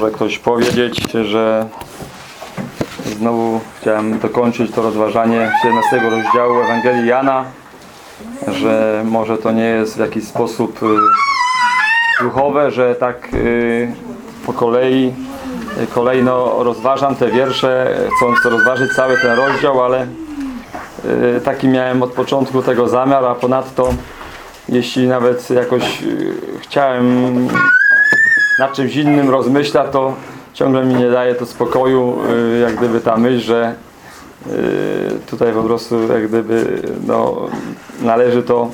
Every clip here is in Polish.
może ktoś powiedzieć, że znowu chciałem dokończyć to rozważanie 17 rozdziału Ewangelii Jana, że może to nie jest w jakiś sposób y, duchowe, że tak y, po kolei y, kolejno rozważam te wiersze, chcąc rozważyć cały ten rozdział, ale taki miałem od początku tego zamiar, a ponadto jeśli nawet jakoś chciałem nad czymś innym rozmyślać, to ciągle mi nie daje to spokoju, y, jak gdyby ta myśl, że y, tutaj po prostu jak gdyby no, należy to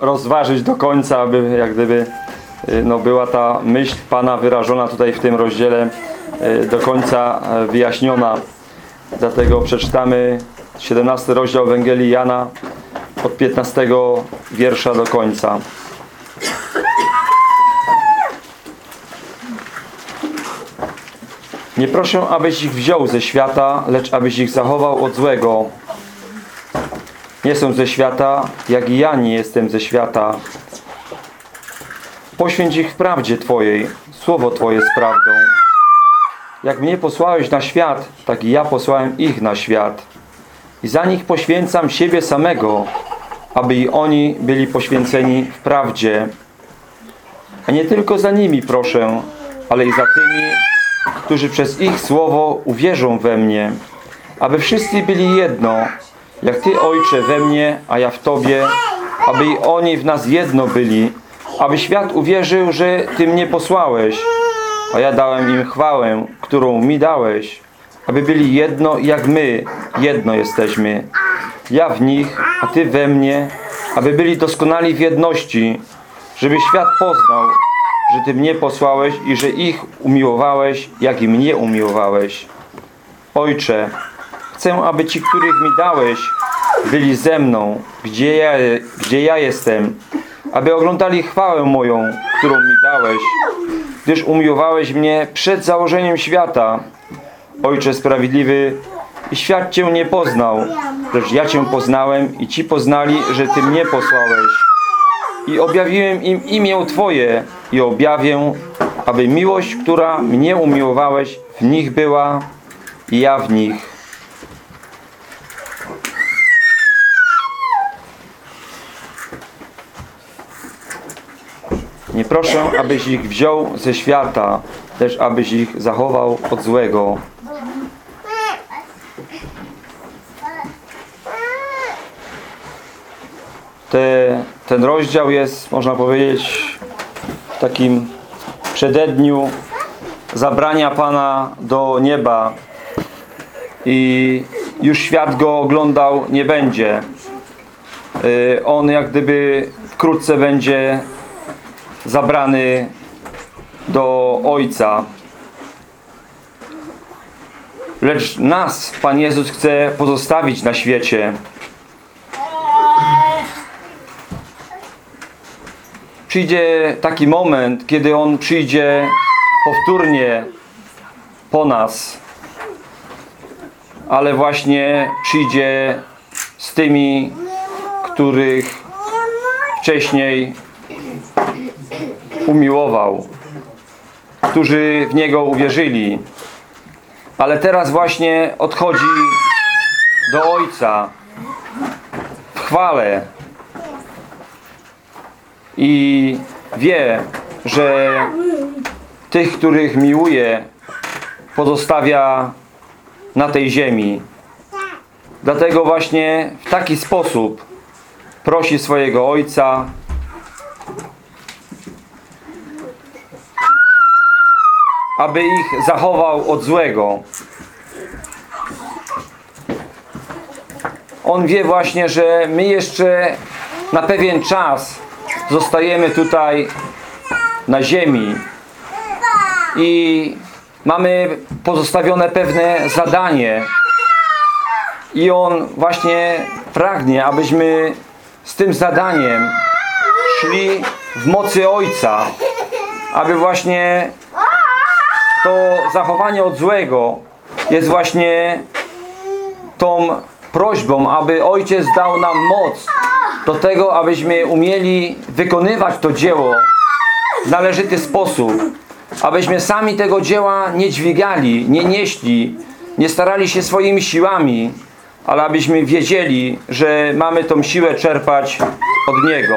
rozważyć do końca, aby jak gdyby y, no, była ta myśl Pana wyrażona tutaj w tym rozdziale y, do końca wyjaśniona. Dlatego przeczytamy 17 rozdział Ewangelii Jana od 15 wiersza do końca. Nie proszę, abyś ich wziął ze świata, lecz abyś ich zachował od złego. Nie są ze świata, jak i ja nie jestem ze świata. Poświęć ich w prawdzie Twojej, słowo Twoje jest prawdą. Jak mnie posłałeś na świat, tak i ja posłałem ich na świat. I za nich poświęcam siebie samego, aby i oni byli poświęceni w prawdzie. A nie tylko za nimi proszę, ale i za tymi, którzy przez ich słowo uwierzą we mnie, aby wszyscy byli jedno, jak Ty, Ojcze, we mnie, a ja w Tobie, aby i oni w nas jedno byli, aby świat uwierzył, że Ty mnie posłałeś, a ja dałem im chwałę, którą mi dałeś, aby byli jedno, jak my jedno jesteśmy. Ja w nich, a Ty we mnie, aby byli doskonali w jedności, żeby świat poznał, że Ty mnie posłałeś i że ich umiłowałeś, jak i mnie umiłowałeś. Ojcze, chcę, aby Ci, których mi dałeś, byli ze mną, gdzie ja, gdzie ja jestem, aby oglądali chwałę moją, którą mi dałeś, gdyż umiłowałeś mnie przed założeniem świata. Ojcze sprawiedliwy, świat Cię nie poznał, lecz ja Cię poznałem i Ci poznali, że Ty mnie posłałeś. I objawiłem im imię Twoje i objawię, aby miłość, która mnie umiłowałeś, w nich była i ja w nich. Nie proszę, abyś ich wziął ze świata, lecz abyś ich zachował od złego. Te, ten rozdział jest, można powiedzieć, w takim przededniu zabrania Pana do nieba i już świat go oglądał nie będzie. Y, On jak gdyby wkrótce będzie zabrany do Ojca. Lecz nas Pan Jezus chce pozostawić na świecie. Przyjdzie taki moment, kiedy On przyjdzie powtórnie po nas, ale właśnie przyjdzie z tymi, których wcześniej umiłował, którzy w Niego uwierzyli. Ale teraz właśnie odchodzi do Ojca w chwale i wie, że tych, których miłuje, pozostawia na tej ziemi. Dlatego właśnie w taki sposób prosi swojego Ojca, aby ich zachował od złego. On wie właśnie, że my jeszcze na pewien czas zostajemy tutaj na ziemi i mamy pozostawione pewne zadanie i On właśnie pragnie, abyśmy z tym zadaniem szli w mocy Ojca, aby właśnie to zachowanie od złego jest właśnie tą prośbą, aby Ojciec dał nam moc do tego, abyśmy umieli wykonywać to dzieło w należyty sposób. abyśmy sami tego dzieła nie dźwigali, nie nieśli, nie starali się swoimi siłami, ale abyśmy wiedzieli, że mamy tą siłę czerpać od Niego.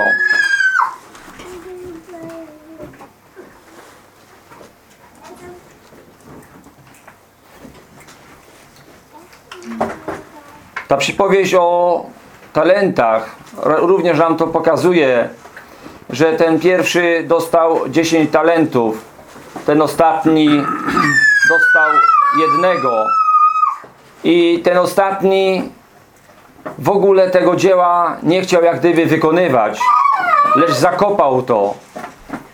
Ta przypowieść o talentach również nam to pokazuje, że ten pierwszy dostał 10 talentów, ten ostatni dostał jednego i ten ostatni w ogóle tego dzieła nie chciał jak gdyby wykonywać, lecz zakopał to.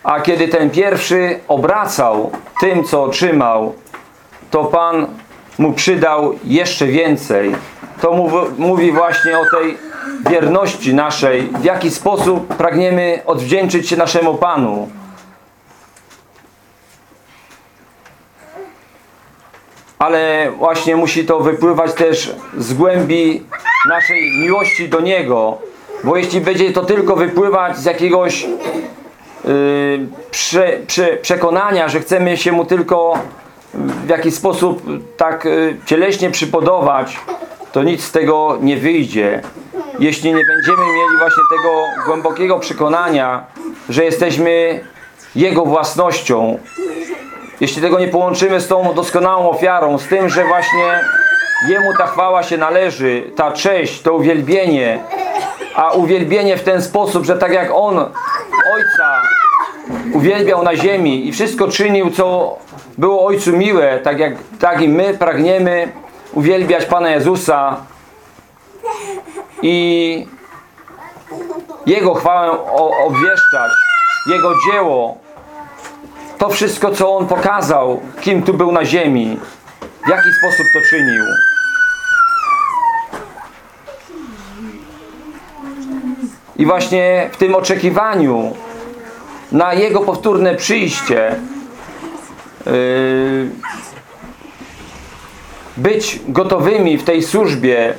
A kiedy ten pierwszy obracał tym, co otrzymał, to Pan mu przydał jeszcze więcej. To mów- mówi właśnie o tej wierności naszej, w jaki sposób pragniemy odwdzięczyć się naszemu Panu. Ale właśnie musi to wypływać też z głębi naszej miłości do Niego. Bo jeśli będzie to tylko wypływać z jakiegoś yy, prze, prze, przekonania, że chcemy się Mu tylko w jakiś sposób tak y, cieleśnie przypodobać, to nic z tego nie wyjdzie. Jeśli nie będziemy mieli właśnie tego głębokiego przekonania, że jesteśmy Jego własnością, jeśli tego nie połączymy z tą doskonałą ofiarą, z tym, że właśnie Jemu ta chwała się należy, ta cześć, to uwielbienie, a uwielbienie w ten sposób, że tak jak On Ojca uwielbiał na ziemi i wszystko czynił, co było Ojcu miłe, tak jak tak i my pragniemy uwielbiać Pana Jezusa i Jego chwałę obwieszczać, Jego dzieło, to wszystko, co On pokazał, kim tu był na ziemi, w jaki sposób to czynił. I właśnie w tym oczekiwaniu na Jego powtórne przyjście yy, być gotowymi w tej służbie,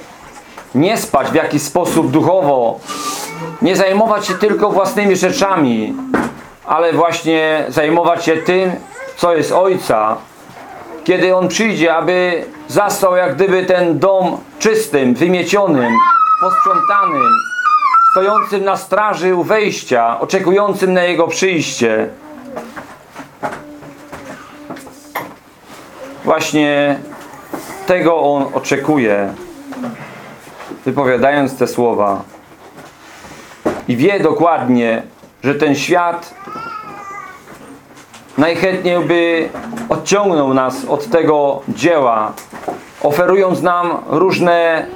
nie spać w jakiś sposób duchowo, nie zajmować się tylko własnymi rzeczami, ale właśnie zajmować się tym, co jest Ojca, kiedy On przyjdzie, aby zastał jak gdyby ten dom czystym, wymiecionym, posprzątanym, stojącym na straży u wejścia, oczekującym na Jego przyjście. Właśnie tego On oczekuje, wypowiadając te słowa. I wie dokładnie, że ten świat najchętniej by odciągnął nas od tego dzieła, oferując nam różne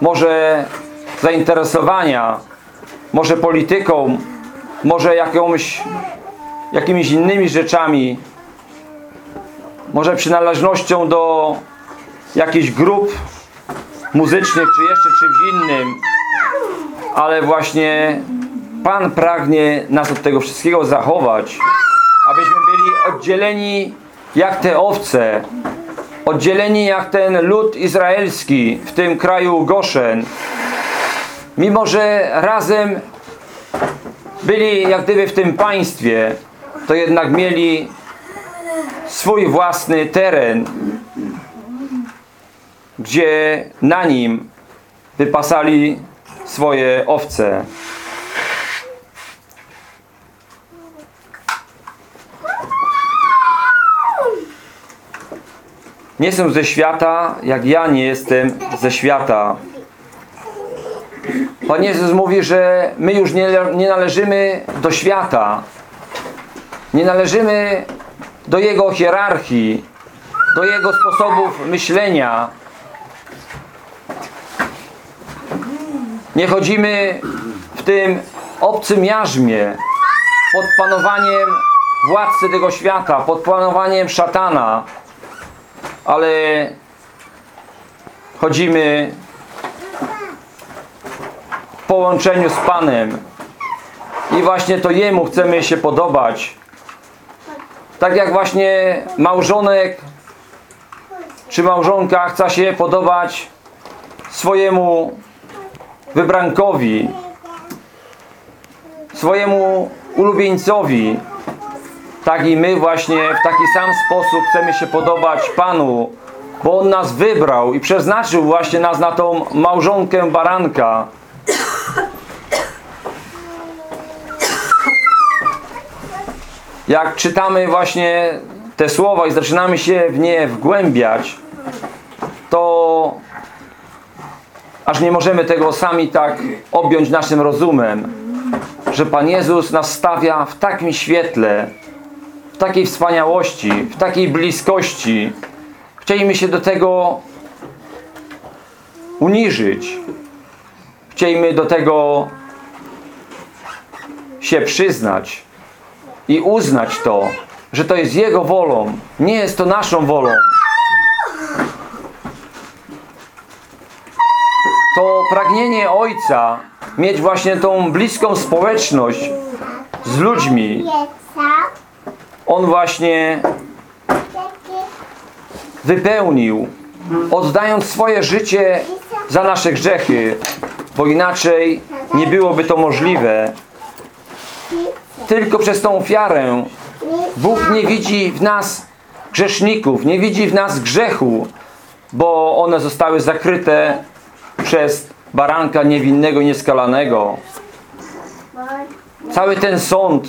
może zainteresowania, może polityką, może jakąś, jakimiś innymi rzeczami, może przynależnością do jakichś grup muzycznych, czy jeszcze czymś innym, ale właśnie Pan pragnie nas od tego wszystkiego zachować, abyśmy byli oddzieleni jak te owce, oddzieleni jak ten lud izraelski w tym kraju Goszen. Mimo, że razem byli jak gdyby w tym państwie, to jednak mieli swój własny teren, gdzie na nim wypasali swoje owce. Nie są ze świata, jak ja nie jestem ze świata. Pan Jezus mówi, że my już nie, nie należymy do świata. Nie należymy do Jego hierarchii, do Jego sposobów myślenia. Nie chodzimy w tym obcym jarzmie pod panowaniem władcy tego świata, pod panowaniem szatana, ale chodzimy w połączeniu z Panem i właśnie to Jemu chcemy się podobać. Tak jak właśnie małżonek czy małżonka chce się podobać swojemu wybrankowi, swojemu ulubieńcowi. tak i my właśnie w taki sam sposób chcemy się podobać Panu, bo On nas wybrał i przeznaczył właśnie nas na tą małżonkę baranka. Jak czytamy właśnie te słowa i zaczynamy się w nie wgłębiać, to aż nie możemy tego sami tak objąć naszym rozumem, że Pan Jezus nas stawia w takim świetle, w takiej wspaniałości, w takiej bliskości. Chcieliśmy się do tego uniżyć. Chcieliśmy do tego się przyznać i uznać to, że to jest Jego wolą, nie jest to naszą wolą. To pragnienie Ojca mieć właśnie tą bliską społeczność z ludźmi, On właśnie wypełnił, oddając swoje życie za nasze grzechy, bo inaczej nie byłoby to możliwe. Tylko przez tą ofiarę Bóg nie widzi w nas grzeszników, nie widzi w nas grzechu, bo one zostały zakryte przez baranka niewinnego, nieskalanego. Cały ten sąd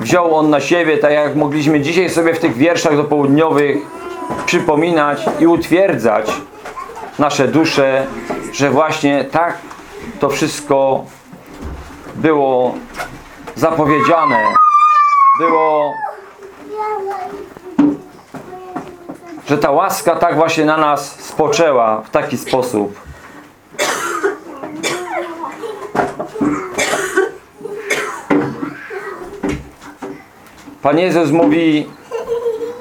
wziął on na siebie, tak jak mogliśmy dzisiaj sobie w tych wierszach dopołudniowych przypominać i utwierdzać nasze dusze, że właśnie tak to wszystko było zapowiedziane, było, że ta łaska tak właśnie na nas spoczęła w taki sposób. Pan Jezus mówi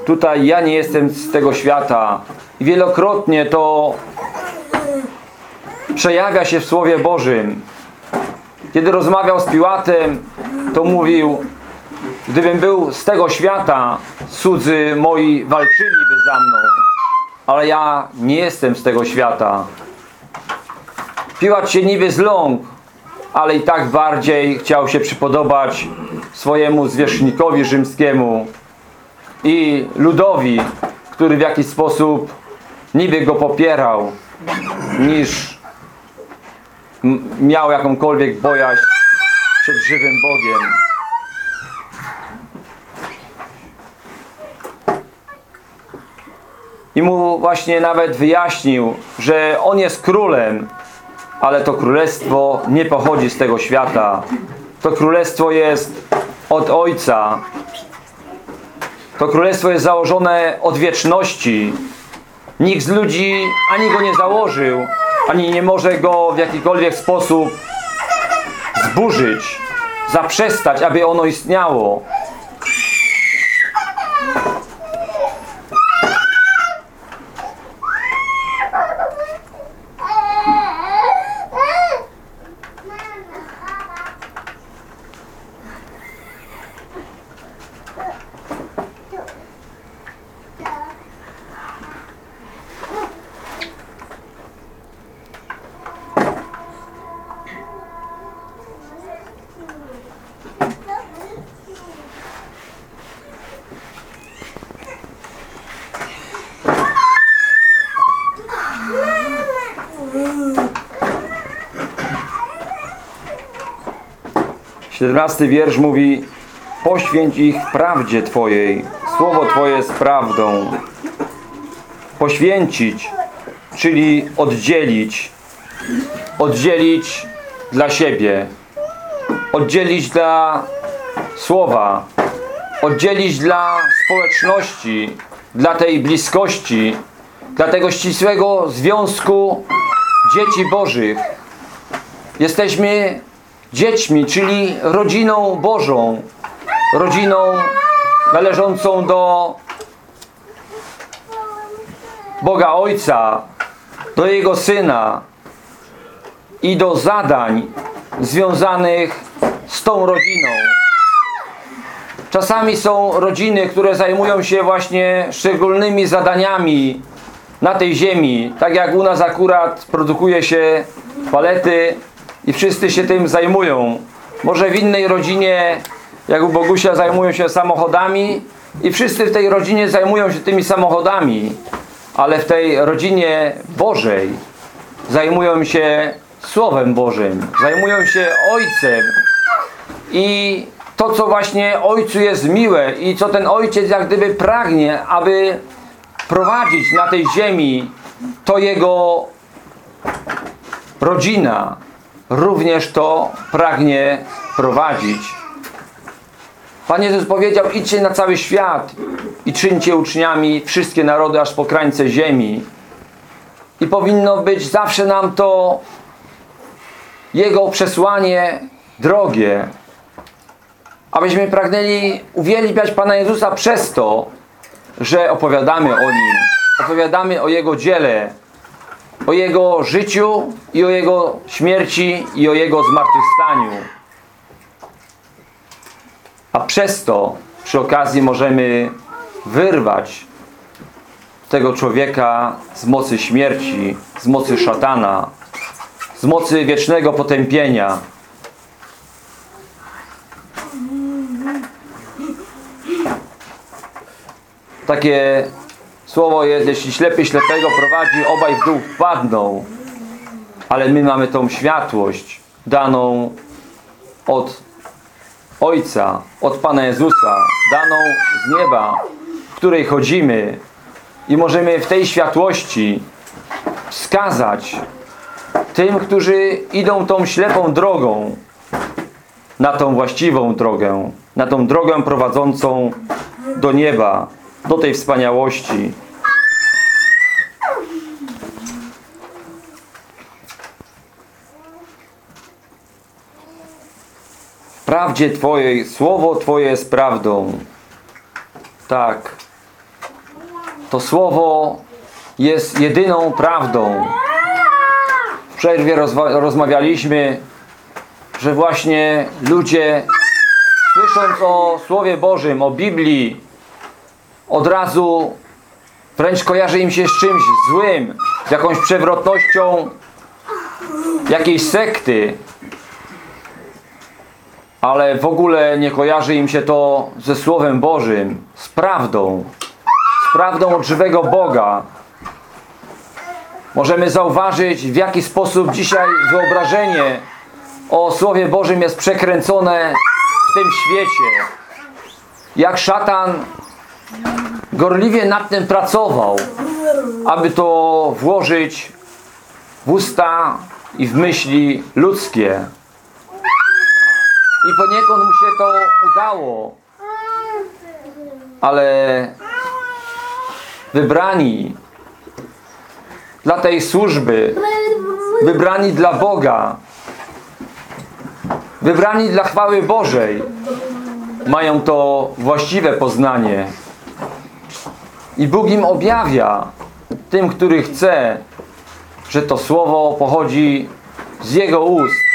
tutaj ja nie jestem z tego świata i wielokrotnie to przejawia się w Słowie Bożym. Kiedy rozmawiał z Piłatem, to mówił gdybym był z tego świata, cudzy moi walczyliby za mną, ale ja nie jestem z tego świata. Piłat się niby zląkł, ale i tak bardziej chciał się przypodobać swojemu zwierzchnikowi rzymskiemu i ludowi, który w jakiś sposób niby go popierał, niż miał jakąkolwiek bojaźń przed żywym Bogiem. I mu właśnie nawet wyjaśnił, że on jest królem, ale to królestwo nie pochodzi z tego świata. To królestwo jest od Ojca. To królestwo jest założone od wieczności. Nikt z ludzi ani go nie założył, ani nie może go w jakikolwiek sposób zburzyć, zaprzestać, aby ono istniało. Siedemnasty wiersz mówi Poświęć ich prawdzie Twojej. Słowo Twoje jest prawdą. Poświęcić, czyli oddzielić. Oddzielić dla siebie. Oddzielić dla słowa. Oddzielić dla społeczności. Dla tej bliskości. Dla tego ścisłego związku dzieci Bożych. Jesteśmy dziećmi, czyli rodziną Bożą, rodziną należącą do Boga Ojca, do Jego Syna i do zadań związanych z tą rodziną. Czasami są rodziny, które zajmują się właśnie szczególnymi zadaniami na tej ziemi. Tak jak u nas akurat produkuje się palety i wszyscy się tym zajmują. Może w innej rodzinie jak u Bogusia zajmują się samochodami i wszyscy w tej rodzinie zajmują się tymi samochodami, ale w tej rodzinie Bożej zajmują się Słowem Bożym, zajmują się Ojcem i to, co właśnie Ojcu jest miłe i co ten Ojciec jak gdyby pragnie, aby prowadzić na tej ziemi, to Jego rodzina również to pragnie prowadzić. Pan Jezus powiedział, idźcie na cały świat i czyńcie uczniami wszystkie narody aż po krańce ziemi. I powinno być zawsze nam to Jego przesłanie drogie, abyśmy pragnęli uwielbiać Pana Jezusa przez to, że opowiadamy o Nim, opowiadamy o Jego dziele, o Jego życiu i o Jego śmierci i o Jego zmartwychwstaniu. A przez to przy okazji możemy wyrwać tego człowieka z mocy śmierci, z mocy szatana, z mocy wiecznego potępienia. Takie słowo jest, jeśli ślepy ślepego prowadzi, obaj w dół wpadną. Ale my mamy tą światłość daną od Ojca, od Pana Jezusa, daną z nieba, w której chodzimy i możemy w tej światłości wskazać tym, którzy idą tą ślepą drogą, na tą właściwą drogę, na tą drogę prowadzącą do nieba, do tej wspaniałości. Prawdzie Twojej, Słowo Twoje jest prawdą. Tak. To Słowo jest jedyną prawdą. W przerwie rozmawialiśmy, że właśnie ludzie słysząc o Słowie Bożym, o Biblii, od razu wręcz kojarzy im się z czymś złym, z jakąś przewrotnością jakiejś sekty, ale w ogóle nie kojarzy im się to ze Słowem Bożym, z prawdą, z prawdą od żywego Boga. Możemy zauważyć, w jaki sposób dzisiaj wyobrażenie o Słowie Bożym jest przekręcone w tym świecie. Jak szatan gorliwie nad tym pracował, aby to włożyć w usta i w myśli ludzkie. I poniekąd mu się to udało. Ale wybrani dla tej służby, wybrani dla Boga, wybrani dla chwały Bożej, mają to właściwe poznanie. I Bóg im objawia, tym, który chce, że to słowo pochodzi z Jego ust.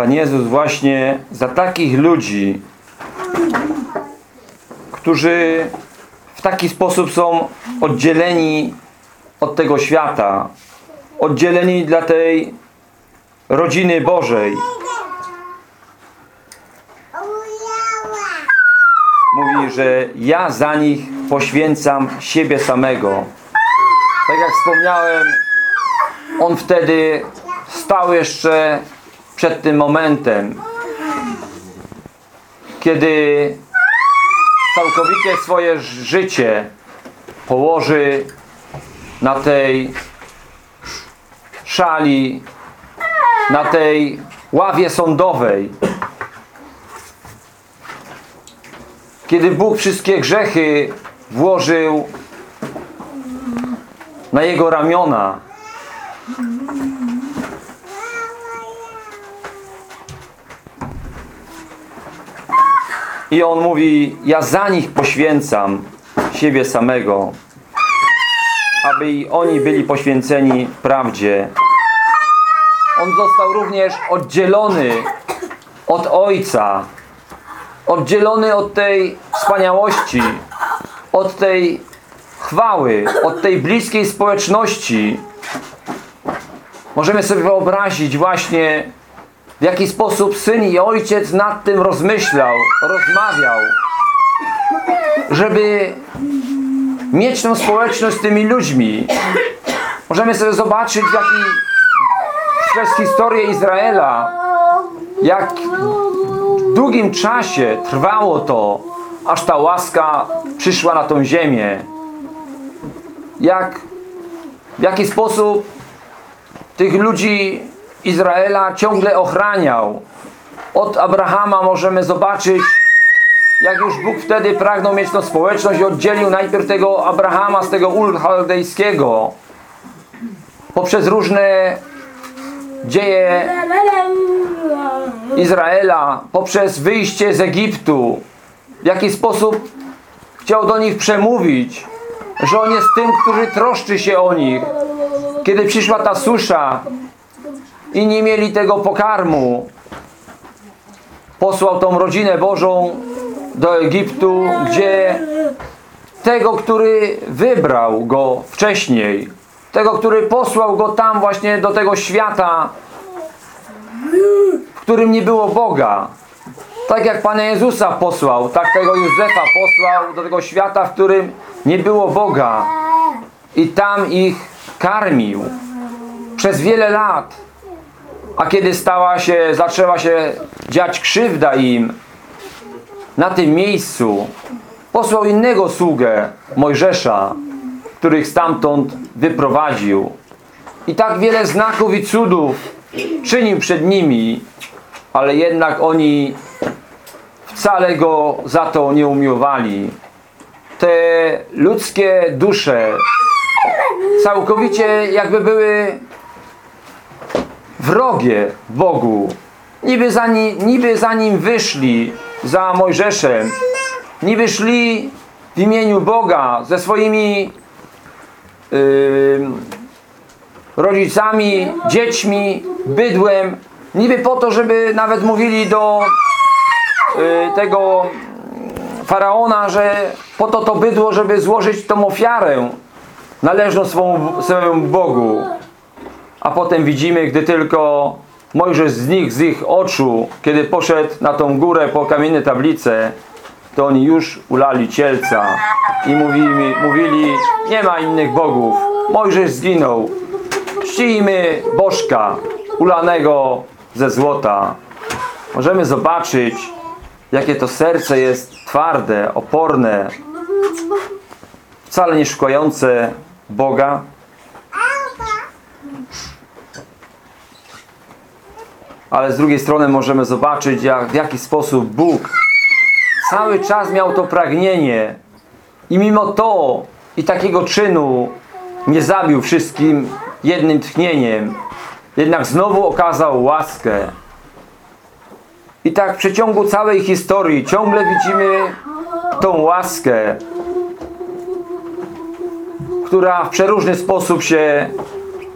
Pan Jezus właśnie za takich ludzi, którzy w taki sposób są oddzieleni od tego świata, oddzieleni dla tej rodziny Bożej. Mówi, że ja za nich poświęcam siebie samego. Tak jak wspomniałem, On wtedy stał jeszcze przed tym momentem, kiedy całkowicie swoje życie położy na tej szali, na tej ławie sądowej. Kiedy Bóg wszystkie grzechy włożył na Jego ramiona. I On mówi, ja za nich poświęcam siebie samego, aby i oni byli poświęceni prawdzie. On został również oddzielony od Ojca, oddzielony od tej wspaniałości, od tej chwały, od tej bliskiej społeczności. Możemy sobie wyobrazić właśnie, w jaki sposób syn i ojciec nad tym rozmyślał, rozmawiał, żeby mieć tą społeczność z tymi ludźmi. Możemy sobie zobaczyć, w jaki przez historię Izraela, jak w długim czasie trwało to, aż ta łaska przyszła na tą ziemię. Jak, w jaki sposób tych ludzi Izraela ciągle ochraniał. Od Abrahama możemy zobaczyć, jak już Bóg wtedy pragnął mieć tą społeczność i oddzielił najpierw tego Abrahama z tego Ul Chaldejskiego poprzez różne dzieje Izraela, poprzez wyjście z Egiptu, w jaki sposób chciał do nich przemówić, że On jest tym, który troszczy się o nich. Kiedy przyszła ta susza i nie mieli tego pokarmu, posłał tą rodzinę Bożą do Egiptu, gdzie tego, który wybrał go wcześniej, tego, który posłał go tam właśnie do tego świata, w którym nie było Boga. Tak jak Pana Jezusa posłał, tak tego Józefa posłał do tego świata, w którym nie było Boga. I tam ich karmił przez wiele lat. A kiedy stała się, zaczęła się dziać krzywda im na tym miejscu, posłał innego sługę, Mojżesza, których stamtąd wyprowadził. I tak wiele znaków i cudów czynił przed nimi, ale jednak oni wcale go za to nie umiłowali. Te ludzkie dusze całkowicie jakby były wrogie Bogu. Niby za, ni, niby za nim wyszli, za Mojżeszem, niby szli w imieniu Boga ze swoimi yy, rodzicami, dziećmi, bydłem, niby po to, żeby nawet mówili do yy, tego faraona, że po to to bydło, żeby złożyć tą ofiarę należną swą, swemu Bogu. A potem widzimy, gdy tylko Mojżesz znikł z ich oczu, kiedy poszedł na tą górę po kamienne tablice, to oni już ulali cielca i mówili, mówili nie ma innych bogów. Mojżesz zginął. Czcijmy bożka ulanego ze złota. Możemy zobaczyć, jakie to serce jest twarde, oporne, wcale nie szukające Boga. Ale z drugiej strony możemy zobaczyć, jak, w jaki sposób Bóg cały czas miał to pragnienie i mimo to i takiego czynu nie zabił wszystkim jednym tchnieniem. Jednak znowu okazał łaskę. I tak w przeciągu całej historii ciągle widzimy tą łaskę, która w przeróżny sposób się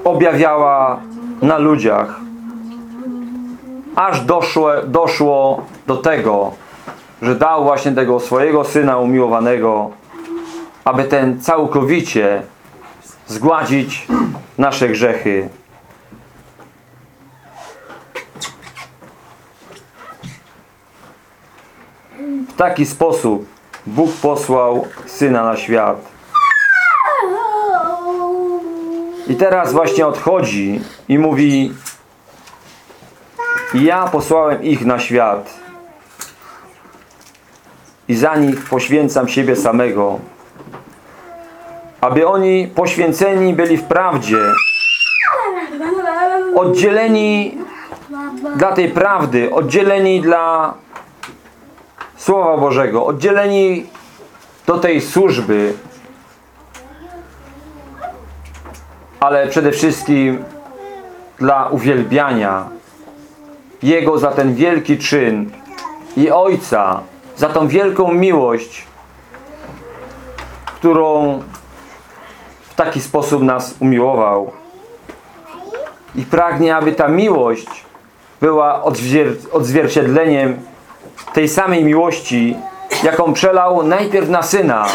objawiała na ludziach. Aż doszło, doszło do tego, że dał właśnie tego swojego Syna umiłowanego, aby ten całkowicie zgładzić nasze grzechy. W taki sposób Bóg posłał Syna na świat. I teraz właśnie odchodzi i mówi ja posłałem ich na świat. I za nich poświęcam siebie samego, aby oni poświęceni byli w prawdzie, oddzieleni dla tej prawdy, oddzieleni dla Słowa Bożego, oddzieleni do tej służby, ale przede wszystkim dla uwielbiania Jego za ten wielki czyn i Ojca za tą wielką miłość, którą w taki sposób nas umiłował. I pragnie, aby ta miłość była odzwier odzwierciedleniem tej samej miłości, jaką przelał najpierw na Syna,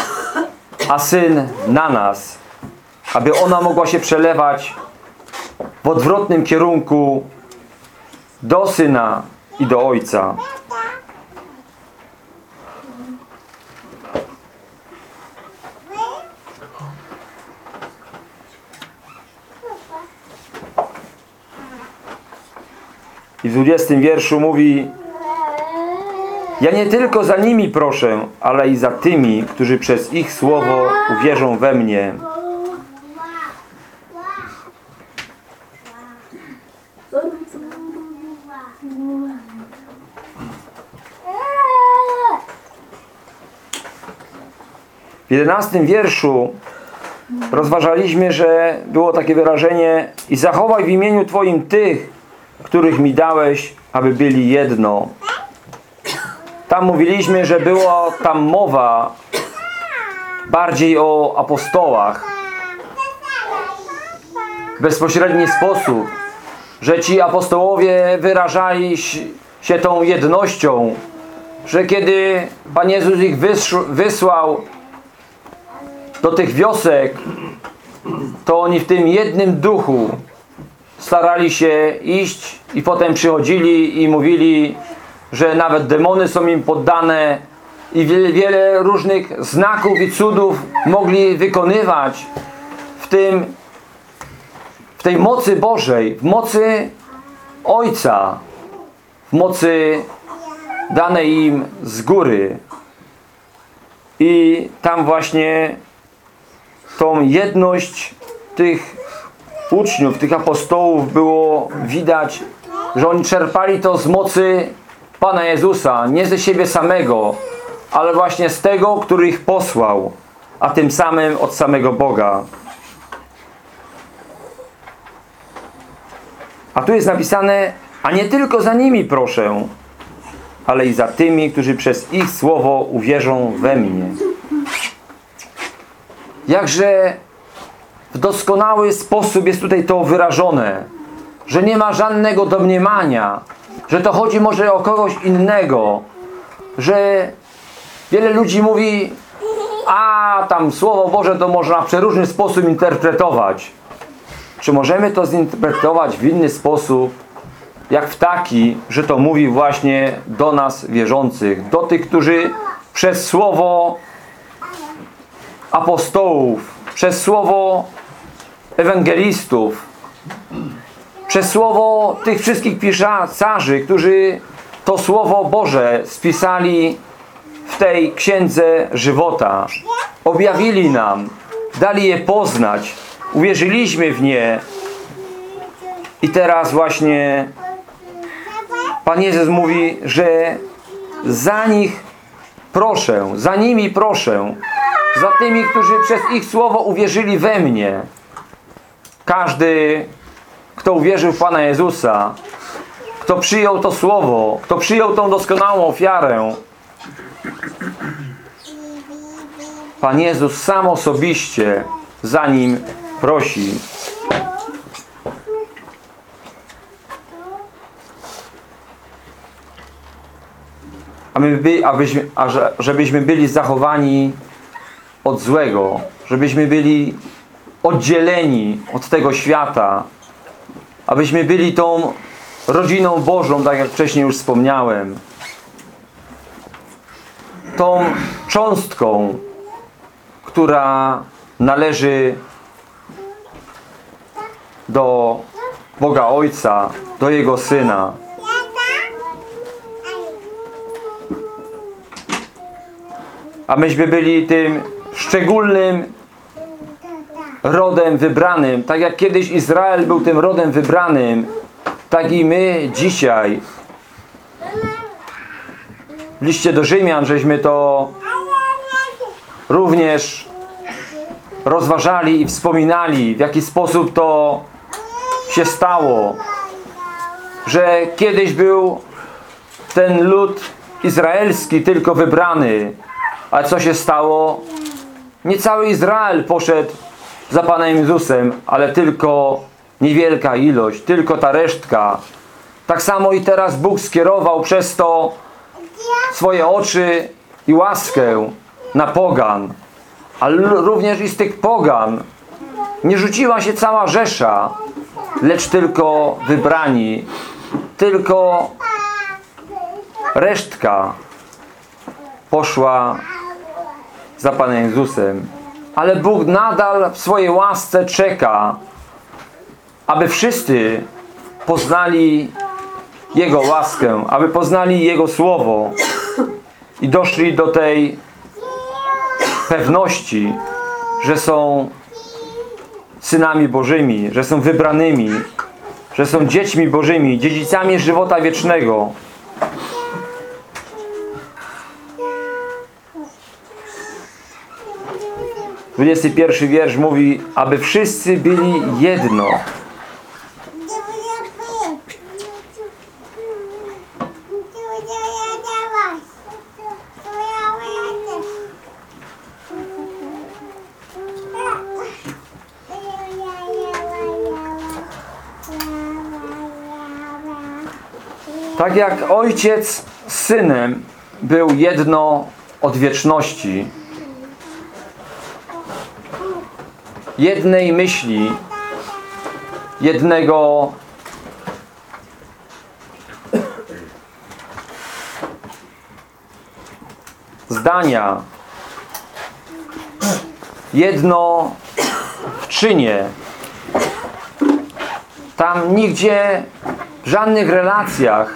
a Syn na nas. Aby ona mogła się przelewać w odwrotnym kierunku do Syna i do Ojca. I w 20 wierszu mówi Ja nie tylko za nimi proszę, ale i za tymi, którzy przez ich słowo uwierzą we mnie. W 11 wierszu rozważaliśmy, że było takie wyrażenie i zachowaj w imieniu Twoim tych, których mi dałeś, aby byli jedno. Tam mówiliśmy, że była tam mowa bardziej o apostołach. W bezpośredni sposób. Że ci apostołowie wyrażali się tą jednością. Że kiedy Pan Jezus ich wysłał do tych wiosek, to oni w tym jednym duchu starali się iść i potem przychodzili i mówili, że nawet demony są im poddane i wiele, wiele różnych znaków i cudów mogli wykonywać w tym w tej mocy Bożej, w mocy Ojca, w mocy danej im z góry. I tam właśnie tą jedność tych uczniów, tych apostołów było widać, że oni czerpali to z mocy Pana Jezusa, nie ze siebie samego, ale właśnie z tego, który ich posłał, a tym samym od samego Boga. A tu jest napisane, a nie tylko za nimi proszę, ale i za tymi, którzy przez ich słowo uwierzą we mnie. Jakże w doskonały sposób jest tutaj to wyrażone, że nie ma żadnego domniemania, że to chodzi może o kogoś innego, że wiele ludzi mówi, a tam Słowo Boże to można w przeróżny sposób interpretować. Czy możemy to zinterpretować w inny sposób, jak w taki, że to mówi właśnie do nas wierzących, do tych, którzy przez Słowo apostołów, przez Słowo ewangelistów, przez słowo tych wszystkich pisarzy, którzy to Słowo Boże spisali w tej Księdze Żywota. Objawili nam, dali je poznać, uwierzyliśmy w nie i teraz właśnie Pan Jezus mówi, że za nich proszę, za nimi proszę, za tymi, którzy przez ich Słowo uwierzyli we mnie. Każdy, kto uwierzył w Pana Jezusa, kto przyjął to Słowo, kto przyjął tą doskonałą ofiarę, Pan Jezus sam osobiście za nim prosi. A my by, abyśmy, a żebyśmy byli zachowani od złego, żebyśmy byli oddzieleni od tego świata, abyśmy byli tą rodziną Bożą, tak jak wcześniej już wspomniałem, tą cząstką, która należy do Boga Ojca, do Jego Syna. A myśmy byli tym szczególnym rodem wybranym. Tak jak kiedyś Izrael był tym rodem wybranym, tak i my dzisiaj w liście do Rzymian żeśmy to również rozważali i wspominali, w jaki sposób to się stało, że kiedyś był ten lud izraelski tylko wybrany, a co się stało? Nie cały Izrael poszedł za Panem Jezusem, ale tylko niewielka ilość, tylko ta resztka. Tak samo i teraz Bóg skierował przez to swoje oczy i łaskę na pogan. Ale również i z tych pogan nie rzuciła się cała rzesza, lecz tylko wybrani, tylko resztka poszła za Panem Jezusem. Ale Bóg nadal w swojej łasce czeka, aby wszyscy poznali Jego łaskę, aby poznali Jego Słowo i doszli do tej pewności, że są synami Bożymi, że są wybranymi, że są dziećmi Bożymi, dziedzicami żywota wiecznego. Dwudziesty pierwszy wiersz mówi, aby wszyscy byli jedno. Tak jak ojciec z synem był jedno od wieczności, jednej myśli, jednego zdania, jedno w czynie. Tam nigdzie w żadnych relacjach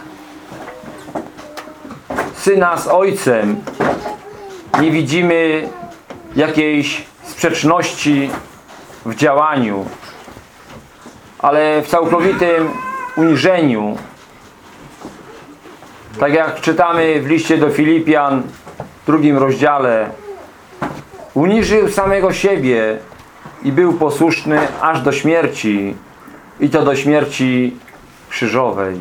syna z ojcem nie widzimy jakiejś sprzeczności w działaniu, ale w całkowitym uniżeniu. Tak jak czytamy w liście do Filipian w drugim rozdziale, uniżył samego siebie i był posłuszny aż do śmierci i to do śmierci krzyżowej.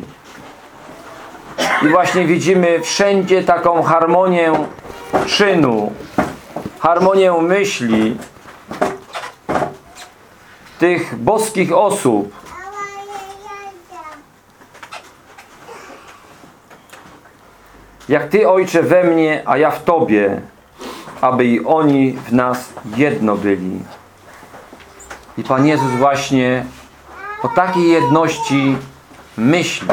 I właśnie widzimy wszędzie taką harmonię czynu, harmonię myśli tych boskich osób. Jak Ty, Ojcze, we mnie, a ja w Tobie, aby i oni w nas jedno byli. I Pan Jezus właśnie o takiej jedności myśli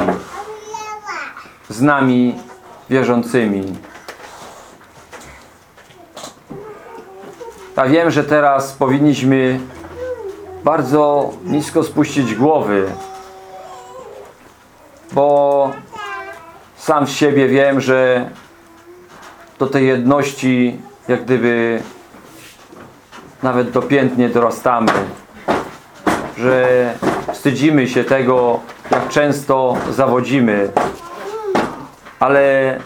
z nami wierzącymi. Ja wiem, że teraz powinniśmy bardzo nisko spuścić głowy, bo sam z siebie wiem, że do tej jedności jak gdyby nawet dopiętnie dorastamy, że wstydzimy się tego, jak często zawodzimy, ale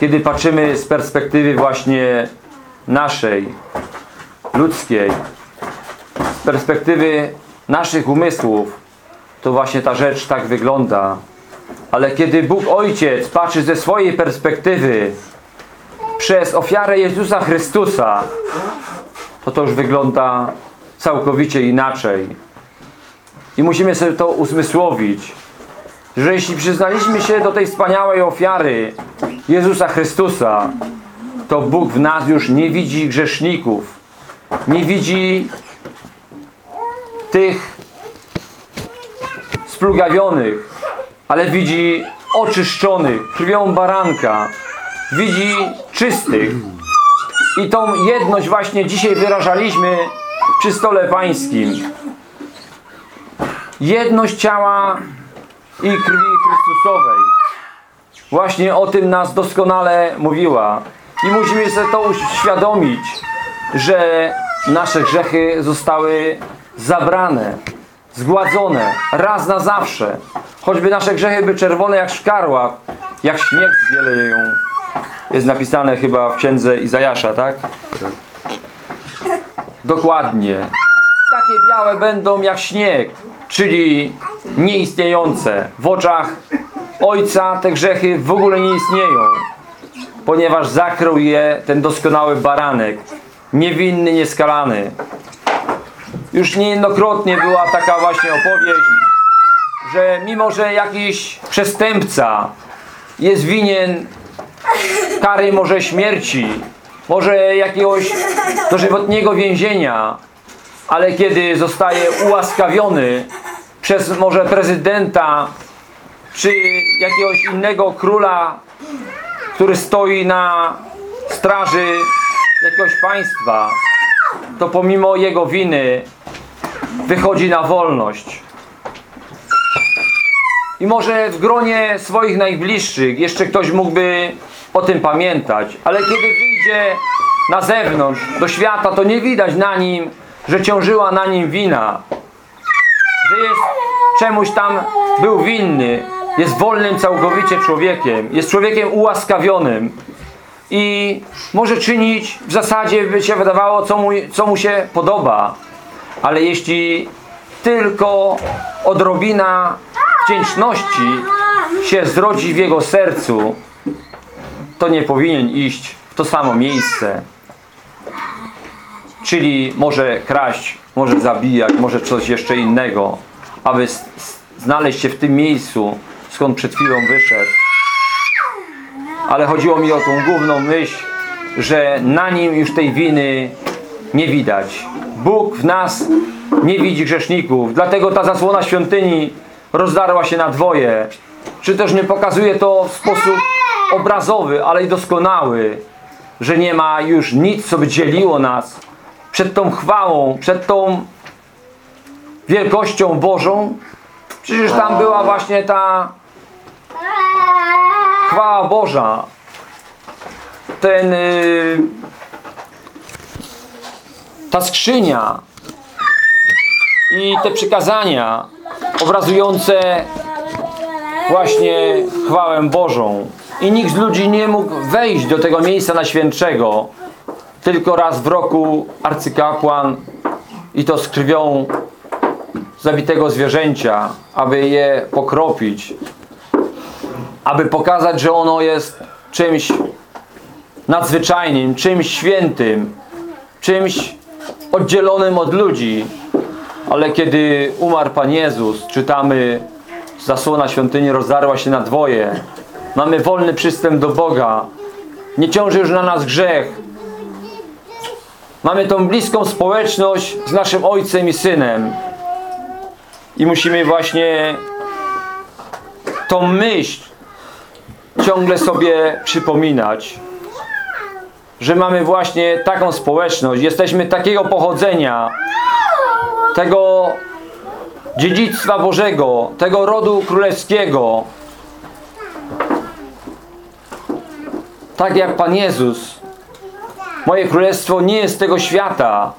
kiedy patrzymy z perspektywy właśnie naszej, ludzkiej, perspektywy naszych umysłów, to właśnie ta rzecz tak wygląda. Ale kiedy Bóg Ojciec patrzy ze swojej perspektywy przez ofiarę Jezusa Chrystusa, to to już wygląda całkowicie inaczej. I musimy sobie to uzmysłowić, że jeśli przyznaliśmy się do tej wspaniałej ofiary Jezusa Chrystusa, to Bóg w nas już nie widzi grzeszników, nie widzi tych splugawionych, ale widzi oczyszczonych krwią baranka, widzi czystych. I tą jedność właśnie dzisiaj wyrażaliśmy przy stole pańskim. Jedność ciała i krwi Chrystusowej. Właśnie o tym nas doskonale mówiła. I musimy sobie to uświadomić, że nasze grzechy zostały zabrane. zgładzone raz na zawsze. Choćby nasze grzechy były czerwone jak szkarła, jak śnieg zbieleją. Jest napisane chyba w księdze Izajasza, tak? Dokładnie. Takie białe będą jak śnieg, czyli nieistniejące. W oczach Ojca te grzechy w ogóle nie istnieją, ponieważ zakrył je ten doskonały baranek, niewinny, nieskalany. Już niejednokrotnie była taka właśnie opowieść, że mimo, że jakiś przestępca jest winien kary może śmierci, może jakiegoś dożywotniego więzienia, ale kiedy zostaje ułaskawiony przez może prezydenta czy jakiegoś innego króla, który stoi na straży jakiegoś państwa, to pomimo jego winy wychodzi na wolność. I może w gronie swoich najbliższych jeszcze ktoś mógłby o tym pamiętać, ale kiedy wyjdzie na zewnątrz, do świata, to nie widać na nim, że ciążyła na nim wina, że jest czemuś tam był winny, jest wolnym całkowicie człowiekiem, jest człowiekiem ułaskawionym i może czynić w zasadzie by się wydawało, co mu, co mu się podoba, ale jeśli tylko odrobina wdzięczności się zrodzi w jego sercu, to nie powinien iść w to samo miejsce. Czyli może kraść, może zabijać, może coś jeszcze innego, aby znaleźć się w tym miejscu, skąd przed chwilą wyszedł. Ale chodziło mi o tą główną myśl, że na nim już tej winy nie widać. Bóg w nas nie widzi grzeszników, dlatego ta zasłona świątyni rozdarła się na dwoje. Czy też nie pokazuje to w sposób obrazowy, ale i doskonały, że nie ma już nic, co by dzieliło nas przed tą chwałą, przed tą wielkością Bożą. Przecież tam była właśnie ta chwała Boża. Ten yy, ta skrzynia i te przykazania obrazujące właśnie chwałę Bożą. I nikt z ludzi nie mógł wejść do tego miejsca najświętszego. Tylko raz w roku arcykapłan i to z krwią zabitego zwierzęcia, aby je pokropić, aby pokazać, że ono jest czymś nadzwyczajnym, czymś świętym, czymś oddzielonym od ludzi. Ale kiedy umarł Pan Jezus, czytamy, zasłona świątyni rozdarła się na dwoje. Mamy wolny przystęp do Boga. Nie ciąży już na nas grzech. Mamy tą bliską społeczność z naszym Ojcem i Synem. I musimy właśnie tą myśl ciągle sobie przypominać, że mamy właśnie taką społeczność, jesteśmy takiego pochodzenia, tego dziedzictwa Bożego, tego rodu królewskiego. Tak jak Pan Jezus, moje królestwo nie jest tego świata,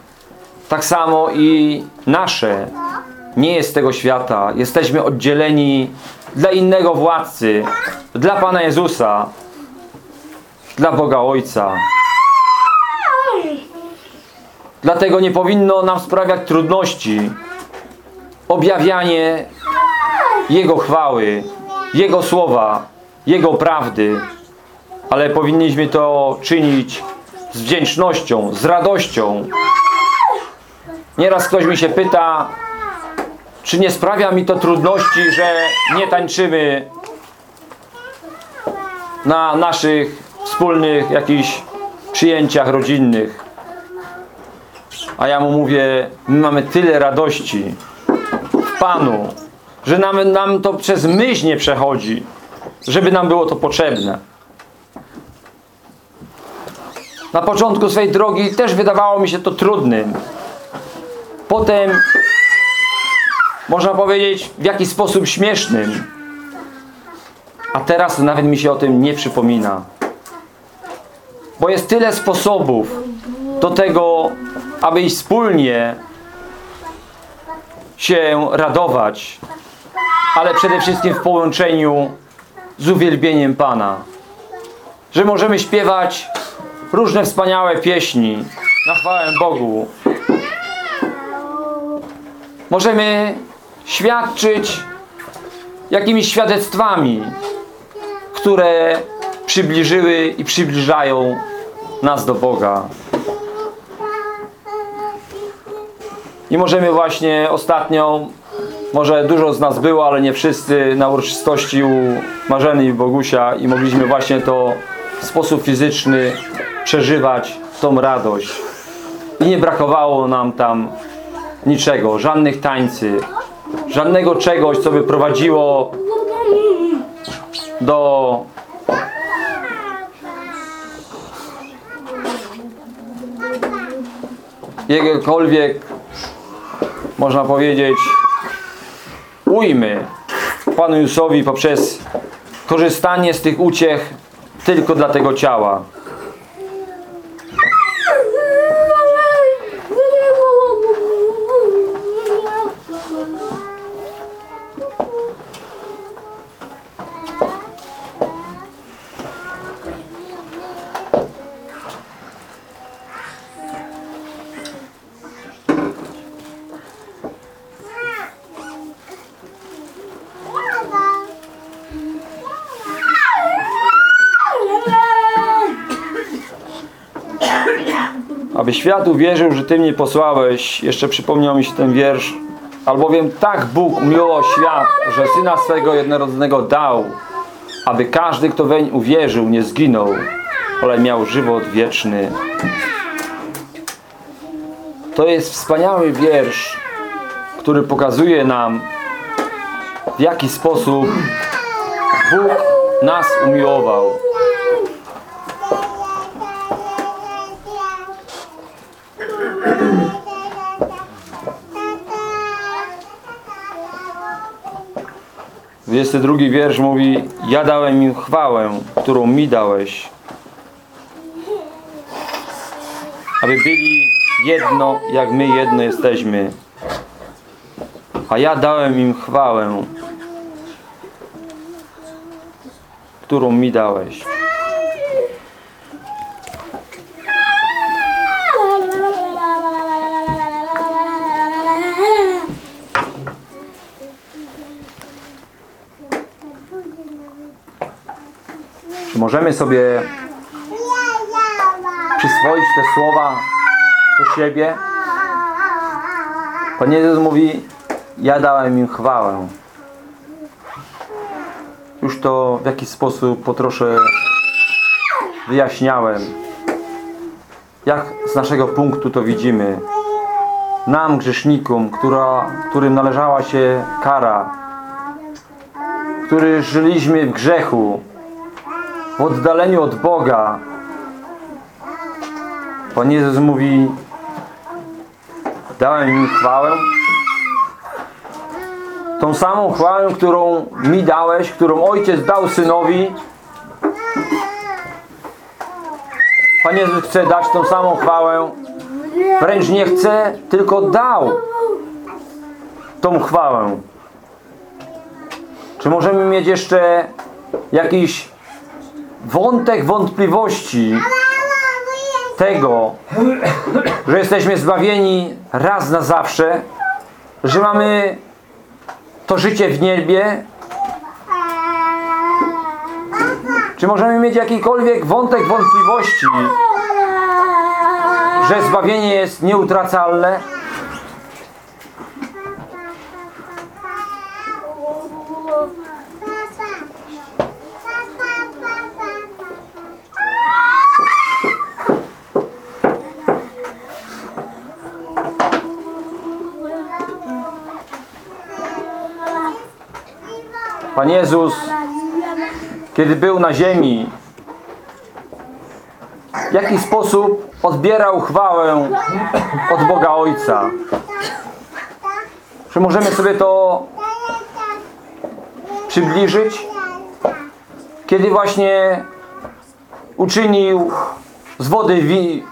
tak samo i nasze nie jest tego świata. Jesteśmy oddzieleni dla innego władcy, dla Pana Jezusa, dla Boga Ojca. Dlatego nie powinno nam sprawiać trudności objawianie Jego chwały, Jego słowa, Jego prawdy, ale powinniśmy to czynić z wdzięcznością, z radością. Nieraz ktoś mi się pyta, czy nie sprawia mi to trudności, że nie tańczymy na naszych wspólnych jakichś przyjęciach rodzinnych. A ja mu mówię, my mamy tyle radości w Panu, że nam, nam to przez myśl nie przechodzi, żeby nam było to potrzebne. Na początku swej drogi też wydawało mi się to trudnym. Potem można powiedzieć w jakiś sposób śmiesznym. A teraz nawet mi się o tym nie przypomina. Bo jest tyle sposobów do tego, aby wspólnie się radować, ale przede wszystkim w połączeniu z uwielbieniem Pana. Że możemy śpiewać różne wspaniałe pieśni na chwałę Bogu. Możemy świadczyć jakimiś świadectwami, które przybliżyły i przybliżają nas do Boga. I możemy właśnie ostatnio, może dużo z nas było, ale nie wszyscy, na uroczystości u Marzeny i Bogusia i mogliśmy właśnie to w sposób fizyczny przeżywać tą radość. I nie brakowało nam tam niczego, żadnych tańcy, żadnego czegoś, co by prowadziło do jakiegokolwiek, można powiedzieć, ujmy Panu Jezusowi poprzez korzystanie z tych uciech tylko dla tego ciała. Świat uwierzył, że Ty mnie posłałeś, jeszcze przypomniał mi się ten wiersz, albowiem tak Bóg umiłował świat, że Syna swego jednorodzonego dał, aby każdy, kto weń uwierzył, nie zginął, ale miał żywot wieczny. To jest wspaniały wiersz, który pokazuje nam, w jaki sposób Bóg nas umiłował. Drugi wiersz mówi Ja dałem im chwałę, którą mi dałeś aby byli jedno, jak my jedno jesteśmy. A ja dałem im chwałę którą mi dałeś możemy sobie przyswoić te słowa do siebie? Pan Jezus mówi, ja dałem im chwałę. Już to w jakiś sposób po trosze wyjaśniałem. Jak z naszego punktu to widzimy. Nam, grzesznikom, która, którym należała się kara, który żyliśmy w grzechu, w oddaleniu od Boga. Pan Jezus mówi dałem im chwałę tą samą chwałę, którą mi dałeś, którą Ojciec dał Synowi Pan Jezus chce dać tą samą chwałę wręcz nie chce, tylko dał tą chwałę czy możemy mieć jeszcze jakiś wątek wątpliwości tego, że jesteśmy zbawieni raz na zawsze, że mamy to życie w niebie? Czy możemy mieć jakikolwiek wątek wątpliwości, że zbawienie jest nieutracalne? Pan Jezus, kiedy był na ziemi, w jaki sposób odbierał chwałę od Boga Ojca? Czy możemy sobie to przybliżyć? Kiedy właśnie uczynił z wody, wi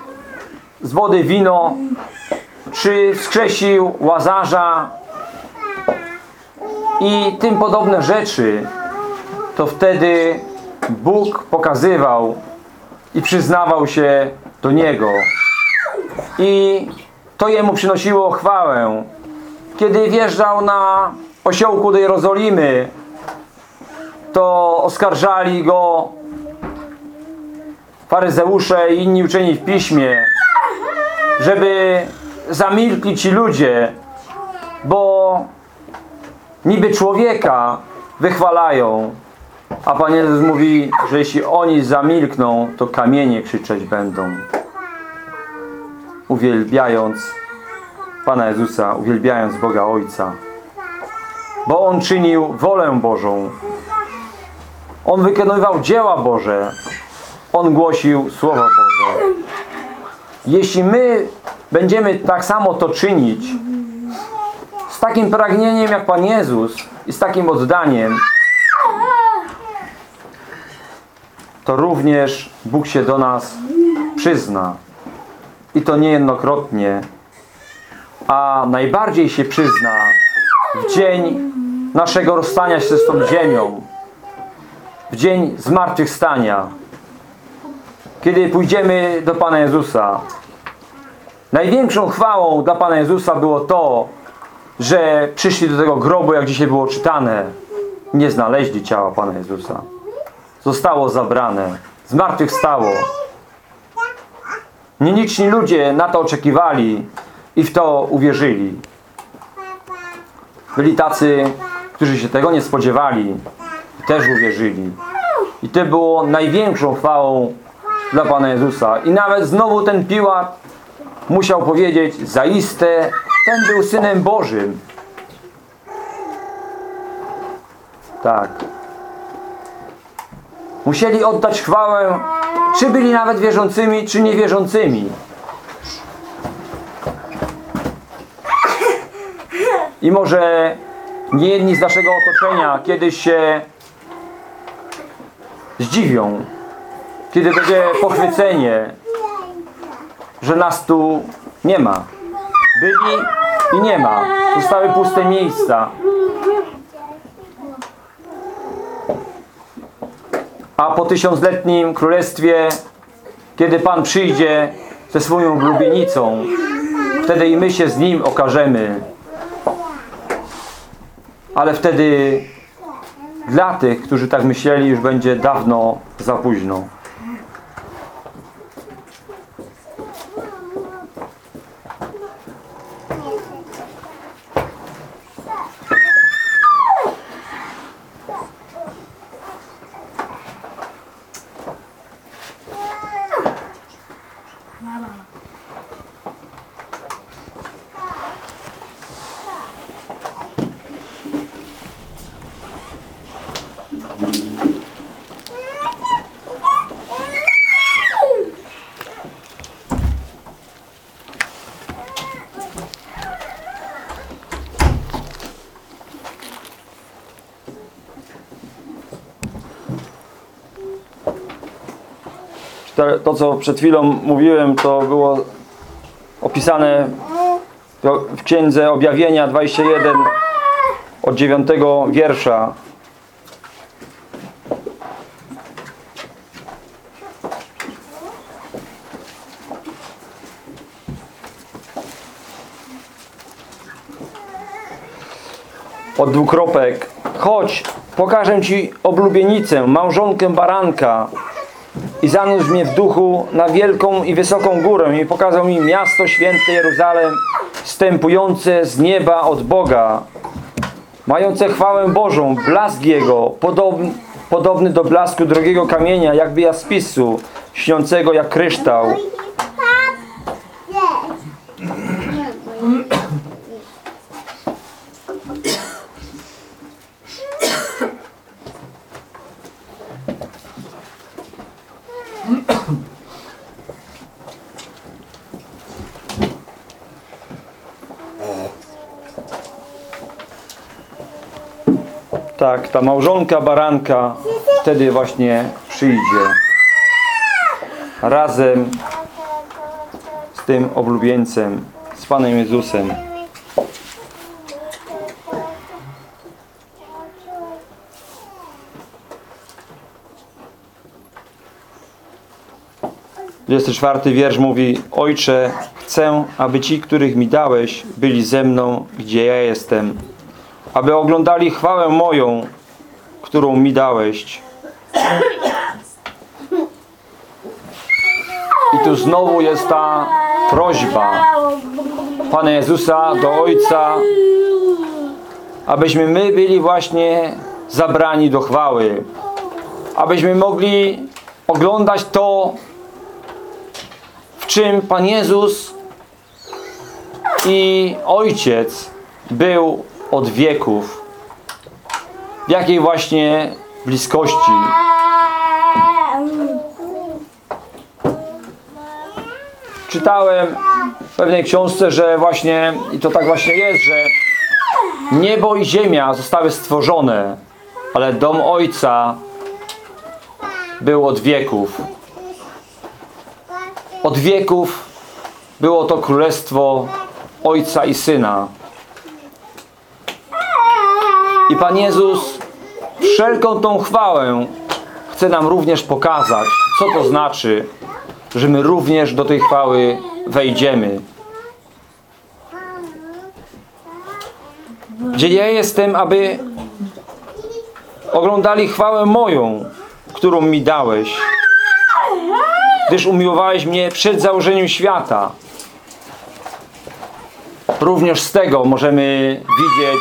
z wody wino, czy wskrzesił Łazarza i tym podobne rzeczy, to wtedy Bóg pokazywał i przyznawał się do Niego. I to Jemu przynosiło chwałę. Kiedy wjeżdżał na osiołku do Jerozolimy, to oskarżali Go faryzeusze i inni uczeni w piśmie, żeby zamilkli ci ludzie, bo niby człowieka wychwalają, a Pan Jezus mówi, że jeśli oni zamilkną, to kamienie krzyczeć będą. Uwielbiając Pana Jezusa, uwielbiając Boga Ojca. Bo On czynił wolę Bożą. On wykonywał dzieła Boże. On głosił Słowo Boże. Jeśli my będziemy tak samo to czynić, takim pragnieniem jak Pan Jezus i z takim oddaniem, to również Bóg się do nas przyzna. I to niejednokrotnie, a najbardziej się przyzna w dzień naszego rozstania się z tą ziemią, w dzień zmartwychwstania, kiedy pójdziemy do Pana Jezusa. Największą chwałą dla Pana Jezusa było to, że przyszli do tego grobu, jak dzisiaj było czytane, nie znaleźli ciała Pana Jezusa. Zostało zabrane, zmartwychwstało. Nieliczni ludzie na to oczekiwali i w to uwierzyli. Byli tacy, którzy się tego nie spodziewali i też uwierzyli. I to było największą chwałą dla Pana Jezusa. I nawet znowu ten Piłat musiał powiedzieć, zaiste ten był Synem Bożym. Tak. Musieli oddać chwałę, czy byli nawet wierzącymi, czy niewierzącymi. I może nie jedni z naszego otoczenia kiedyś się zdziwią, kiedy będzie pochwycenie, że nas tu nie ma. Byli i nie ma. Zostały puste miejsca. A po tysiącletnim królestwie, kiedy Pan przyjdzie ze swoją blubienicą, wtedy i my się z Nim okażemy. Ale wtedy dla tych, którzy tak myśleli, już będzie dawno za późno. Co przed chwilą mówiłem, to było opisane w Księdze Objawienia 21 od 9 wiersza. Od dwukropek. Chodź, pokażę Ci oblubienicę, małżonkę baranka, i zanurz mnie w duchu na wielką i wysoką górę i pokazał mi miasto święte Jeruzalem wstępujące z nieba od Boga mające chwałę Bożą, blask Jego podobny, podobny do blasku drogiego kamienia jakby jaspisu śniącego jak kryształ tak, ta małżonka baranka wtedy właśnie przyjdzie. Razem z tym oblubieńcem, z Panem Jezusem. czwarty wiersz mówi Ojcze, chcę, aby ci, których mi dałeś, byli ze mną, gdzie ja jestem aby oglądali chwałę moją, którą mi dałeś. I tu znowu jest ta prośba Pana Jezusa do Ojca, abyśmy my byli właśnie zabrani do chwały. Abyśmy mogli oglądać to, w czym Pan Jezus i Ojciec był od wieków. W jakiej właśnie bliskości. Czytałem w pewnej książce, że właśnie, i to tak właśnie jest, że niebo i ziemia zostały stworzone, ale dom Ojca był od wieków. Od wieków było to królestwo Ojca i Syna. I Pan Jezus wszelką tą chwałę chce nam również pokazać, co to znaczy, że my również do tej chwały wejdziemy. Gdzie ja jestem, aby oglądali chwałę moją, którą mi dałeś. Gdyż umiłowałeś mnie przed założeniem świata. Również z tego możemy widzieć,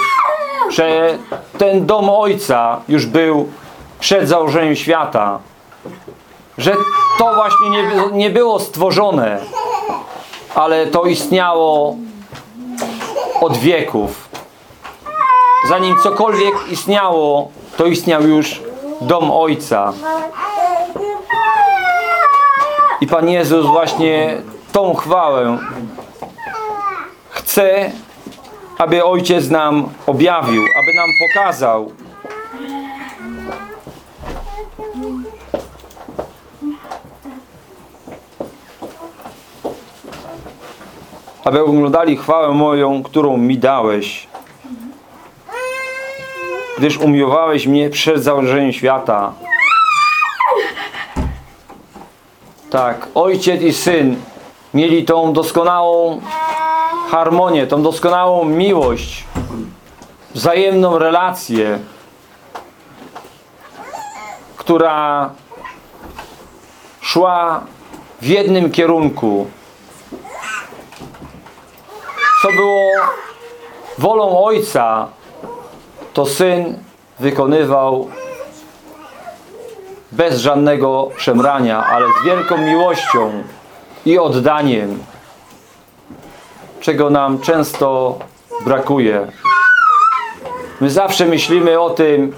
że ten dom Ojca już był przed założeniem świata. Że to właśnie nie, nie było stworzone, ale to istniało od wieków. Zanim cokolwiek istniało, to istniał już dom Ojca. I Pan Jezus właśnie tą chwałę chce, aby Ojciec nam objawił, aby nam pokazał. Aby oglądali chwałę moją, którą mi dałeś. Gdyż umiłowałeś mnie przed założeniem świata. Tak, ojciec i syn mieli tą doskonałą harmonię, tą doskonałą miłość, wzajemną relację, która szła w jednym kierunku. Co było wolą ojca, to syn wykonywał bez żadnego przemrania, ale z wielką miłością i oddaniem, czego nam często brakuje. My zawsze myślimy o tym,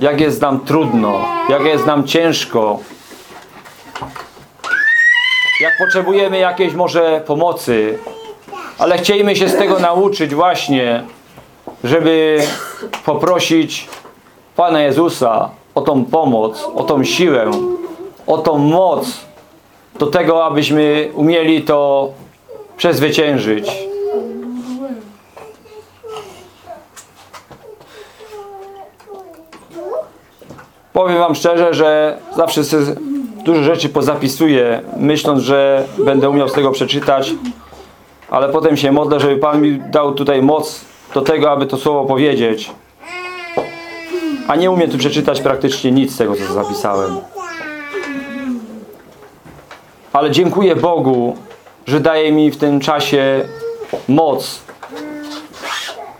jak jest nam trudno, jak jest nam ciężko, jak potrzebujemy jakiejś może pomocy, ale chcielibyśmy się z tego nauczyć właśnie, żeby poprosić Pana Jezusa o tą pomoc, o tą siłę, o tą moc do tego, abyśmy umieli to przezwyciężyć. Powiem Wam szczerze, że zawsze sobie dużo rzeczy pozapisuję, myśląc, że będę umiał z tego przeczytać, ale potem się modlę, żeby Pan mi dał tutaj moc do tego, aby to słowo powiedzieć. A nie umiem tu przeczytać praktycznie nic z tego, co zapisałem. Ale dziękuję Bogu, że daje mi w tym czasie moc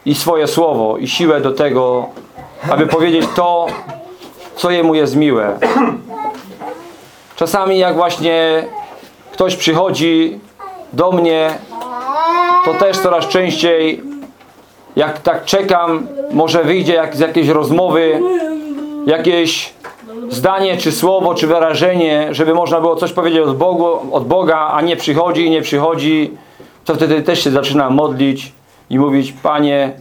i swoje słowo i siłę do tego, aby powiedzieć to, co Jemu jest miłe. Czasami jak właśnie ktoś przychodzi do mnie, to też coraz częściej jak tak czekam, może wyjdzie jak z jakiejś rozmowy, jakieś zdanie, czy słowo, czy wyrażenie, żeby można było coś powiedzieć od, Bogu, od Boga, a nie przychodzi i nie przychodzi, to wtedy też się zaczyna modlić i mówić, Panie,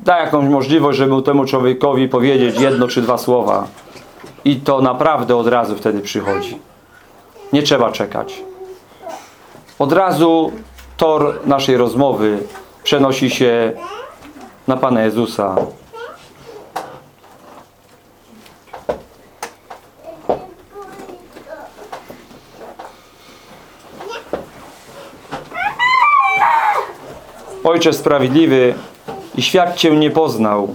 daj jakąś możliwość, żeby temu człowiekowi powiedzieć jedno czy dwa słowa. I to naprawdę od razu wtedy przychodzi. Nie trzeba czekać. Od razu tor naszej rozmowy przenosi się na Pana Jezusa. Ojcze sprawiedliwy i świat Cię nie poznał,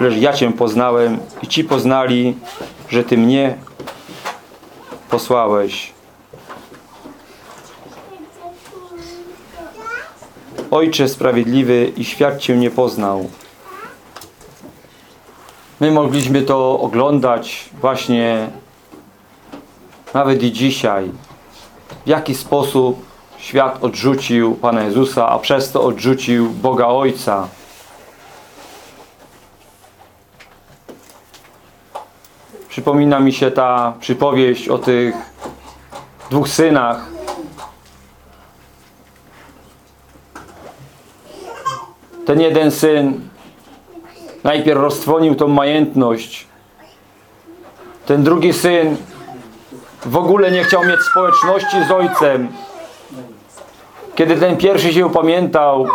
lecz ja Cię poznałem i Ci poznali, że Ty mnie posłałeś. Ojcze sprawiedliwy i świat Cię nie poznał. My mogliśmy to oglądać właśnie nawet i dzisiaj. W jaki sposób świat odrzucił Pana Jezusa, a przez to odrzucił Boga Ojca. Przypomina mi się ta przypowieść o tych dwóch synach. Ten jeden syn najpierw roztrwonił tą majętność. Ten drugi syn w ogóle nie chciał mieć społeczności z ojcem. Kiedy ten pierwszy się upamiętał,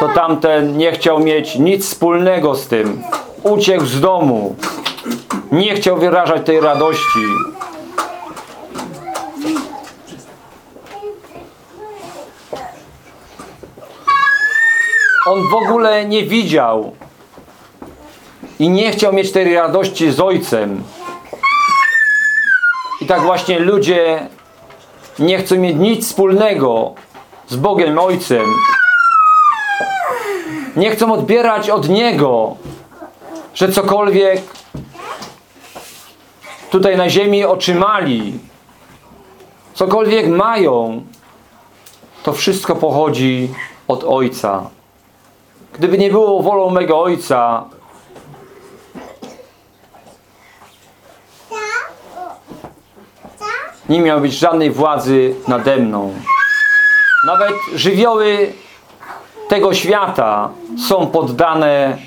to tamten nie chciał mieć nic wspólnego z tym. Uciekł z domu. Nie chciał wyrażać tej radości. On w ogóle nie widział i nie chciał mieć tej radości z ojcem. I tak właśnie ludzie nie chcą mieć nic wspólnego z Bogiem Ojcem. Nie chcą odbierać od Niego, że cokolwiek tutaj na ziemi otrzymali, cokolwiek mają, to wszystko pochodzi od Ojca. Gdyby nie było wolą mego Ojca, nie miał być żadnej władzy nade mną. Nawet żywioły tego świata są poddane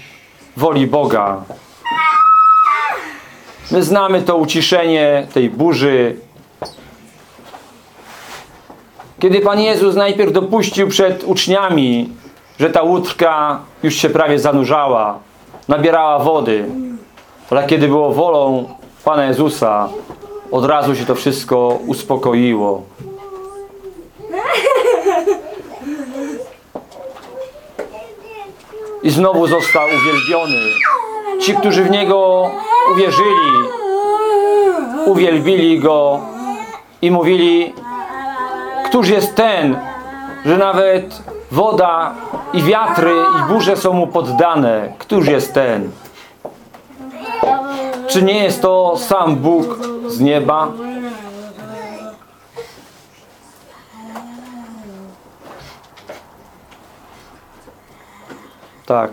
woli Boga. My znamy to uciszenie tej burzy. Kiedy Pan Jezus najpierw dopuścił przed uczniami, że ta łódka już się prawie zanurzała, nabierała wody, ale kiedy było wolą Pana Jezusa, od razu się to wszystko uspokoiło. I znowu został uwielbiony. Ci, którzy w Niego uwierzyli, uwielbili Go i mówili, któż jest ten, że nawet woda i wiatry i burze są Mu poddane. Któż jest ten? Czy nie jest to sam Bóg z nieba? Tak,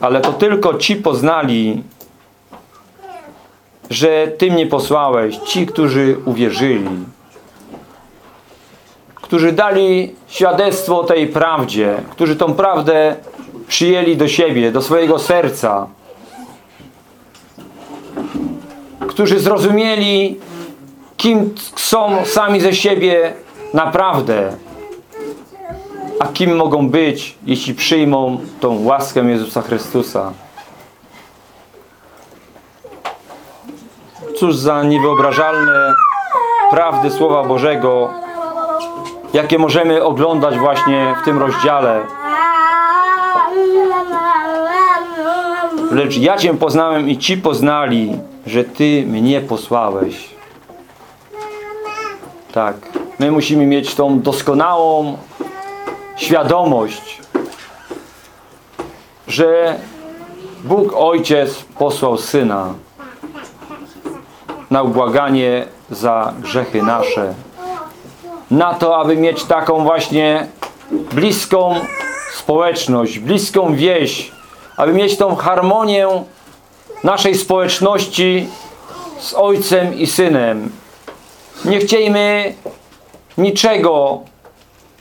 ale to tylko ci poznali, że Ty mnie posłałeś, ci, którzy uwierzyli, którzy dali świadectwo tej prawdzie, którzy tą prawdę przyjęli do siebie, do swojego serca, którzy zrozumieli, kim są sami ze siebie naprawdę, a kim mogą być, jeśli przyjmą tą łaskę Jezusa Chrystusa. Cóż za niewyobrażalne prawdy Słowa Bożego, jakie możemy oglądać właśnie w tym rozdziale. Lecz ja Cię poznałem i Ci poznali, że Ty mnie posłałeś. Tak. My musimy mieć tą doskonałą świadomość, że Bóg Ojciec posłał Syna na ubłaganie za grzechy nasze. Na to, aby mieć taką właśnie bliską społeczność, bliską wieś, aby mieć tą harmonię naszej społeczności z Ojcem i Synem. Nie chciejmy niczego,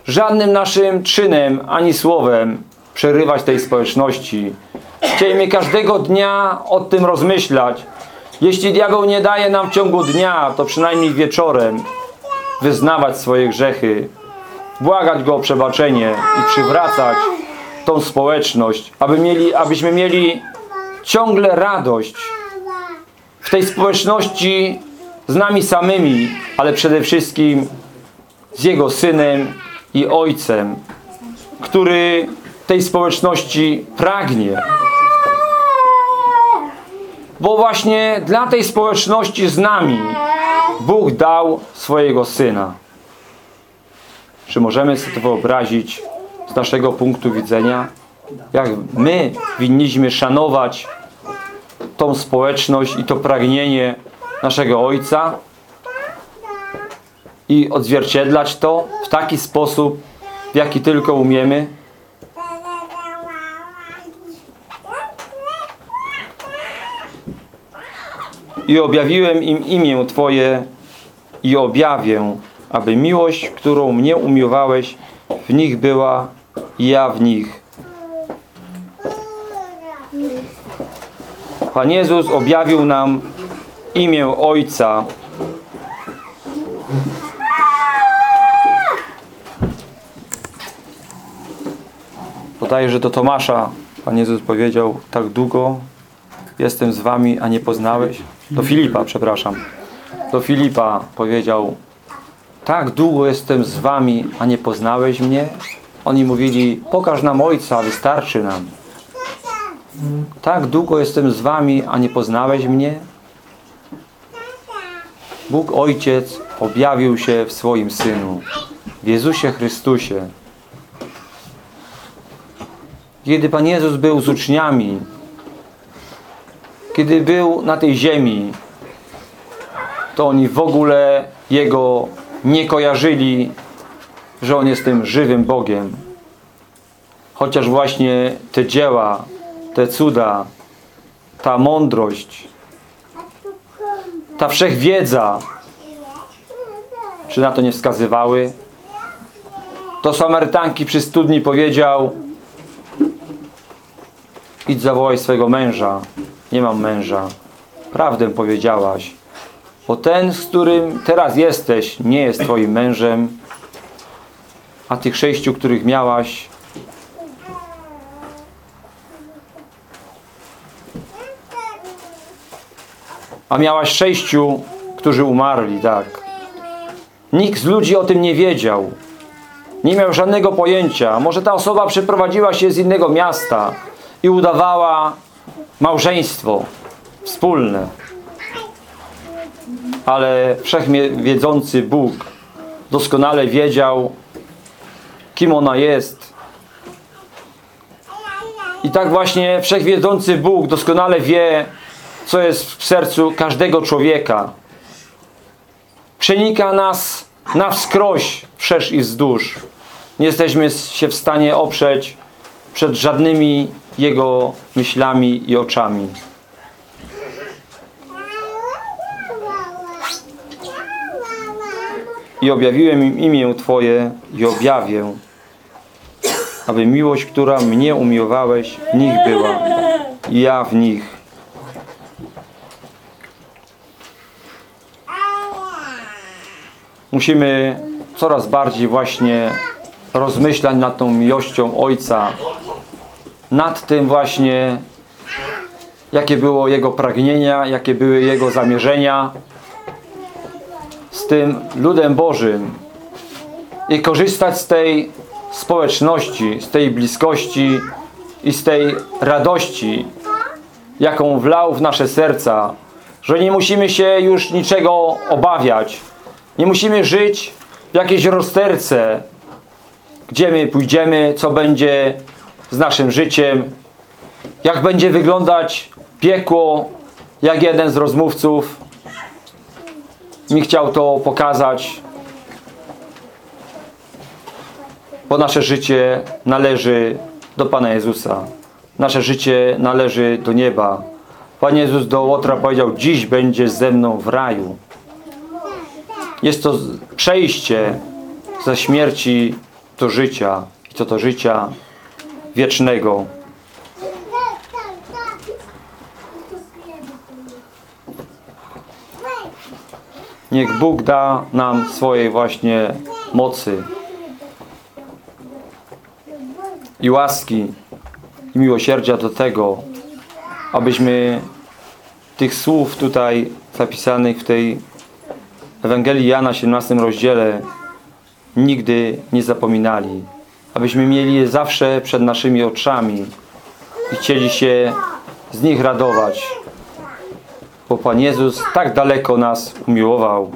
żadnym naszym czynem, ani słowem przerywać tej społeczności. Chciejmy każdego dnia o tym rozmyślać. Jeśli diabeł nie daje nam w ciągu dnia, to przynajmniej wieczorem wyznawać swoje grzechy, błagać Go o przebaczenie i przywracać tą społeczność, aby mieli, abyśmy mieli ciągle radość w tej społeczności z nami samymi, ale przede wszystkim z Jego Synem i ojcem, który tej społeczności pragnie. Bo właśnie dla tej społeczności z nami Bóg dał swojego Syna. Czy możemy sobie to wyobrazić z naszego punktu widzenia? Jak my winniśmy szanować tą społeczność i to pragnienie naszego Ojca i odzwierciedlać to w taki sposób, w jaki tylko umiemy. I objawiłem im imię Twoje i objawię, aby miłość, którą mnie umiłowałeś, w nich była i ja w nich. Pan Jezus objawił nam imię Ojca. Podaję, że do Tomasza Pan Jezus powiedział, tak długo jestem z wami, a nie poznałeś. Do Filipa, przepraszam. Do Filipa powiedział, tak długo jestem z wami, a nie poznałeś mnie. Oni mówili, pokaż nam Ojca, wystarczy nam. Tak długo jestem z wami, a nie poznałeś mnie? Bóg Ojciec objawił się w swoim Synu, w Jezusie Chrystusie. Kiedy Pan Jezus był z uczniami, kiedy był na tej ziemi, to oni w ogóle Jego nie kojarzyli, że On jest tym żywym Bogiem. Chociaż właśnie te dzieła, te cuda, ta mądrość, ta wszechwiedza, czy na to nie wskazywały? To Samarytanki przy studni powiedział idź zawołaj swojego męża. Nie mam męża. Prawdę powiedziałaś. Bo ten, z którym teraz jesteś, nie jest twoim mężem, a tych sześciu, których miałaś, a miałaś sześciu, którzy umarli, tak. Nikt z ludzi o tym nie wiedział. Nie miał żadnego pojęcia. Może ta osoba przeprowadziła się z innego miasta i udawała małżeństwo wspólne. Ale wszechwiedzący Bóg doskonale wiedział, kim ona jest. I tak właśnie wszechwiedzący Bóg doskonale wie, co jest w sercu każdego człowieka. Przenika nas na wskroś, wszerz i wzdłuż. Nie jesteśmy się w stanie oprzeć przed żadnymi Jego myślami i oczami. I objawiłem im imię Twoje i objawię, aby miłość, która mnie umiłowałeś, w nich była i ja w nich. Musimy coraz bardziej właśnie rozmyślać nad tą miłością Ojca, nad tym właśnie, jakie było Jego pragnienia, jakie były Jego zamierzenia z tym ludem Bożym i korzystać z tej społeczności, z tej bliskości i z tej radości, jaką wlał w nasze serca, że nie musimy się już niczego obawiać, nie musimy żyć w jakiejś rozterce, gdzie my pójdziemy, co będzie z naszym życiem, jak będzie wyglądać piekło, jak jeden z rozmówców mi chciał to pokazać, bo nasze życie należy do Pana Jezusa. Nasze życie należy do nieba. Pan Jezus do Łotra powiedział, dziś będziesz ze mną w raju. Jest to przejście ze śmierci do życia i to do życia wiecznego. Niech Bóg da nam swojej właśnie mocy i łaski i miłosierdzia do tego, abyśmy tych słów tutaj zapisanych w tej Ewangelii Jana 17 rozdziale nigdy nie zapominali abyśmy mieli je zawsze przed naszymi oczami i chcieli się z nich radować, bo Pan Jezus tak daleko nas umiłował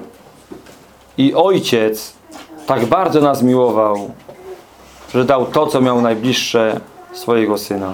i Ojciec tak bardzo nas miłował, że dał to, co miał najbliższe swojego Syna.